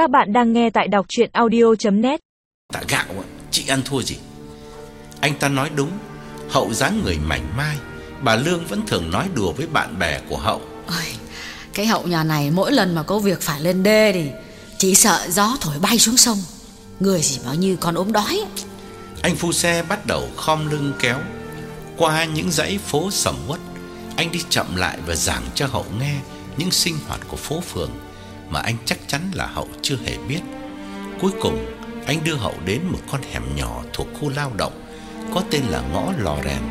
Các bạn đang nghe tại đọc chuyện audio.net Tạ gạo ạ, chị ăn thua gì? Anh ta nói đúng, Hậu dáng người mảnh mai, bà Lương vẫn thường nói đùa với bạn bè của Hậu. Ôi, cái hậu nhà này mỗi lần mà có việc phải lên đê thì chỉ sợ gió thổi bay xuống sông. Người gì bao như con ốm đói. Anh phu xe bắt đầu khom lưng kéo qua những dãy phố sầm uất. Anh đi chậm lại và giảng cho Hậu nghe những sinh hoạt của phố phường mà anh chắc chắn là Hậu chưa hề biết. Cuối cùng, anh đưa Hậu đến một con hẻm nhỏ thuộc khu lao động có tên là ngõ Lò Rèn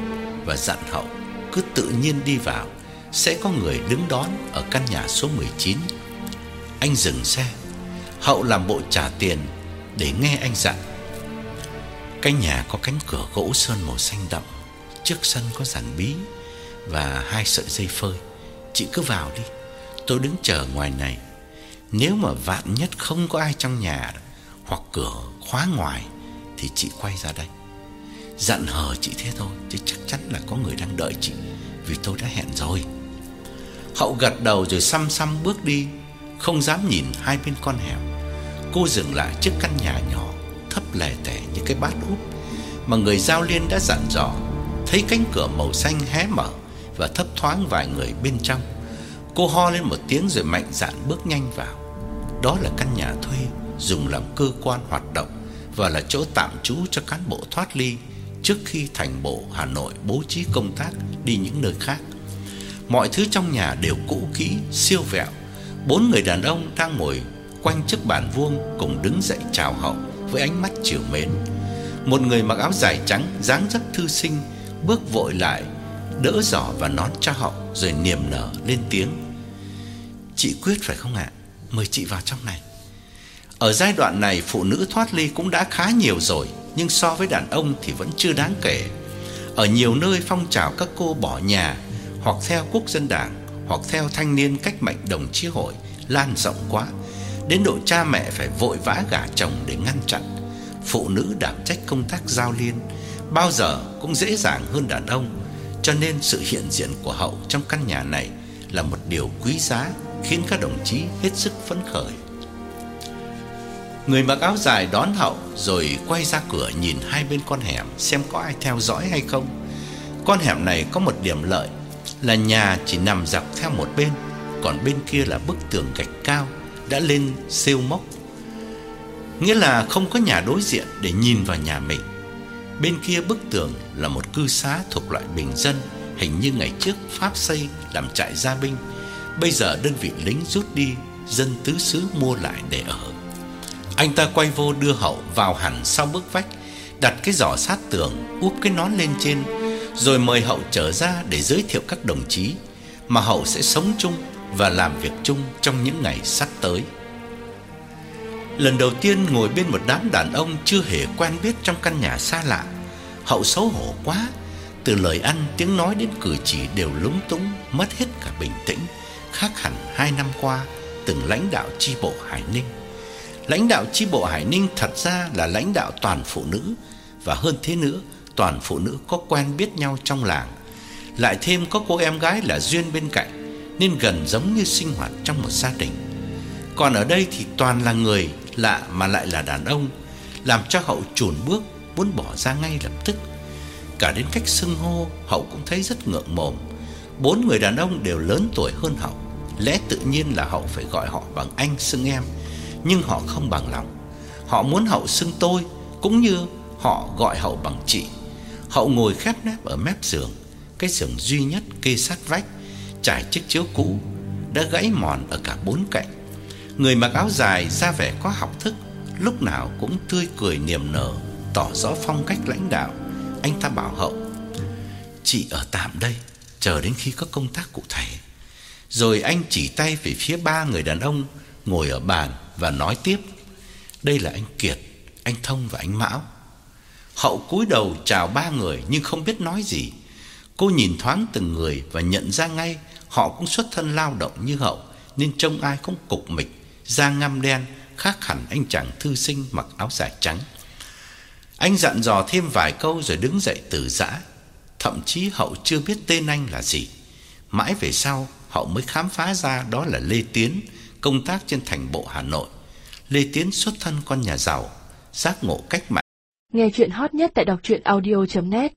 và dặn Hậu cứ tự nhiên đi vào, sẽ có người đứng đón ở căn nhà số 19. Anh dừng xe, Hậu làm bộ trả tiền để nghe anh dặn. Căn nhà có cánh cửa gỗ sơn màu xanh đậm, trước sân có giàn bí và hai sợi dây phơi. Chị cứ vào đi, tôi đứng chờ ngoài này. Nếu mà vạn nhất không có ai trong nhà hoặc cửa khóa ngoài thì chị quay ra đây. Dặn hờ chị thế thôi chứ chắc chắn là có người đang đợi chị vì tôi đã hẹn rồi. Hậu gật đầu rồi xăm xăm bước đi, không dám nhìn hai bên con hẻm. Cô dừng lại trước căn nhà nhỏ thấp lè tè như cái bát úp mà người giao liên đã dặn dò. Thấy cánh cửa màu xanh hé mở và thấp thoáng vài người bên trong. Cô ho lên một tiếng rồi mạnh dạn bước nhanh vào. Đó là căn nhà thuê dùng làm cơ quan hoạt động và là chỗ tạm trú cho cán bộ thoát ly trước khi thành bộ Hà Nội bố trí công tác đi những nơi khác. Mọi thứ trong nhà đều cũ kỹ, siêu vẹo. Bốn người đàn ông đang ngồi quanh chiếc bàn vuông cùng đứng dậy chào Hậu với ánh mắt trìu mến. Một người mặc áo dài trắng, dáng dấp thư sinh, bước vội lại, đỡ giỏ và nón cho Hậu rồi niềm nở lên tiếng. "Chị Quyết phải không ạ? Mời chị vào trong này." Ở giai đoạn này phụ nữ thoát ly cũng đã khá nhiều rồi, nhưng so với đàn ông thì vẫn chưa đáng kể. Ở nhiều nơi phong trào các cô bỏ nhà hoặc theo quốc dân đảng hoặc theo thanh niên cách mệnh đồng chí hội lan rộng quá, đến độ cha mẹ phải vội vã gả chồng để ngăn chặn. Phụ nữ đảm trách công tác giao liên bao giờ cũng dễ dàng hơn đàn ông, cho nên sự hiện diện của Hậu trong căn nhà này là một điều quý giá khiến các đồng chí hết sức phấn khởi. Người mặc áo dài đón Hậu rồi quay ra cửa nhìn hai bên con hẻm xem có ai theo dõi hay không. Con hẻm này có một điểm lợi là nhà chỉ nằm dọc theo một bên, còn bên kia là bức tường gạch cao đã lên siêu mốc. Nghĩa là không có nhà đối diện để nhìn vào nhà mình. Bên kia bức tường là một cư xá thuộc loại bình dân, hình như ngày trước Pháp xây làm trại gia binh. Bây giờ đơn vị lính rút đi, dân tứ xứ mua lại để ở. Anh ta quay vô đưa Hậu vào hẳn sau bức vách, đặt cái giỏ sát tường, úp cái nón lên trên, rồi mời Hậu trở ra để giới thiệu các đồng chí mà Hậu sẽ sống chung và làm việc chung trong những ngày sắp tới. Lần đầu tiên ngồi bên một đám đàn ông chưa hề quen biết trong căn nhà xa lạ, Hậu xấu hổ quá, từ lời ăn, tiếng nói đến cử chỉ đều lúng túng, mất hết cả bình tĩnh, khác hẳn hai năm qua từng lãnh đạo chi bộ Hải Ninh. Lãnh đạo chi bộ Hải Ninh thật ra là lãnh đạo toàn phụ nữ và hơn thế nữa, toàn phụ nữ có quen biết nhau trong làng. Lại thêm có cô em gái là Duyên bên cạnh nên gần giống như sinh hoạt trong một gia đình. Còn ở đây thì toàn là người lạ mà lại là đàn ông, làm cho Hậu chùn bước muốn bỏ ra ngay lập tức. Cả đến cách xưng hô, Hậu cũng thấy rất ngượng mồm. Bốn người đàn ông đều lớn tuổi hơn Hậu, lẽ tự nhiên là Hậu phải gọi họ bằng anh xưng em nhưng họ không bằng lòng. Họ muốn Hậu xưng tôi cũng như họ gọi Hậu bằng chị. Hậu ngồi khép nép ở mép giường, cái giường duy nhất kê sát vách, trải chiếc chiếu cũ đã gãy mòn ở cả bốn cạnh. Người mặc áo dài ra vẻ có học thức, lúc nào cũng tươi cười niềm nở, tỏ rõ phong cách lãnh đạo. Anh ta bảo Hậu: "Chị ở tạm đây, chờ đến khi có công tác cụ thể." Rồi anh chỉ tay về phía ba người đàn ông ngồi ở bàn và nói tiếp: "Đây là anh Kiệt, anh Thông và anh Mão." Hậu cúi đầu chào ba người nhưng không biết nói gì. Cô nhìn thoáng từng người và nhận ra ngay họ cũng xuất thân lao động như Hậu, nên trông ai cũng cục mịch, da ngăm đen, khác hẳn anh chàng thư sinh mặc áo dài trắng. Anh dặn dò thêm vài câu rồi đứng dậy từ giã. Thậm chí Hậu chưa biết tên anh là gì. Mãi về sau, Hậu mới khám phá ra đó là Lê Tiến, công tác trên thành bộ Hà Nội. Lê Tiến xuất thân con nhà giàu, giác ngộ cách mạng. Nghe chuyện hot nhất tại đọc truyện audio net